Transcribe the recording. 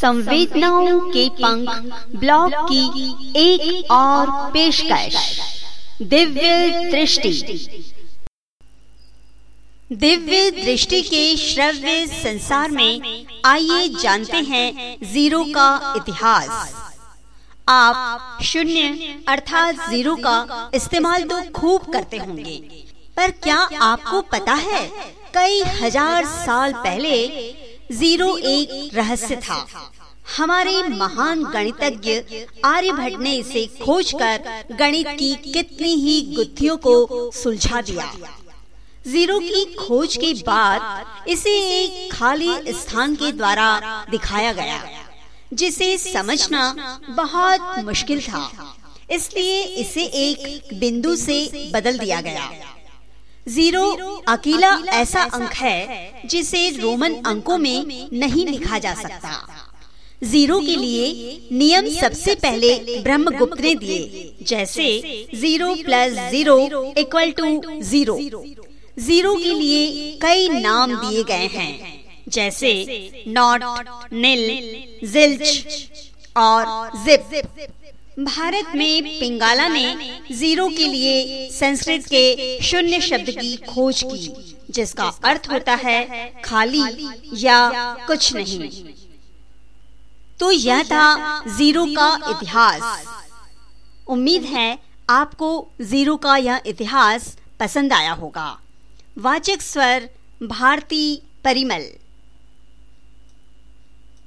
संवेदनाओं के पंख ब्लॉग की एक और पेशकश। दिव्य दृष्टि। दिव्य दृष्टि के श्रव्य संसार में आइए जानते हैं ज़ीरो का इतिहास। आप शून्य अर्थात ज़ीरो का इस्तेमाल तो खूब करते होंगे। पर क्या आपको पता है, कई हज़ार साल पहले ज़ीरो एक रहस्य था। हमारे महान गणितज्ञ आर्यभट्ट ने इसे खोजकर गणित की कितनी ही गुत्थियों को सुलझा दिया। ज़ीरो की खोज के बाद इसे एक खाली स्थान के द्वारा दिखाया गया, जिसे समझना बहुत मुश्किल था। इसलिए इसे एक बिंदु से बदल दिया गया। ज़ीरो अकेला ऐसा अंक है जिसे रोमन अंकों में नहीं लिखा जा सकता। ज़ीरो के लिए नियम सबसे पहले ब्रह्मगुप्त ने दिए, जैसे zero plus zero equal to zero. Zero के लिए कई नाम दिए गए हैं, जैसे नॉट, निल, जिल्च और जिप। भारत में पिंगाला ने ज़ीरो के लिए संस्कृत के शून्य शब्द की खोज की, जिसका अर्थ होता है खाली या कुछ नहीं। तो यह था ज़ीरो का इतिहास। उम्मीद है आपको ज़ीरो का यह इतिहास पसंद आया होगा। वाचक स्वर भारती परिमल।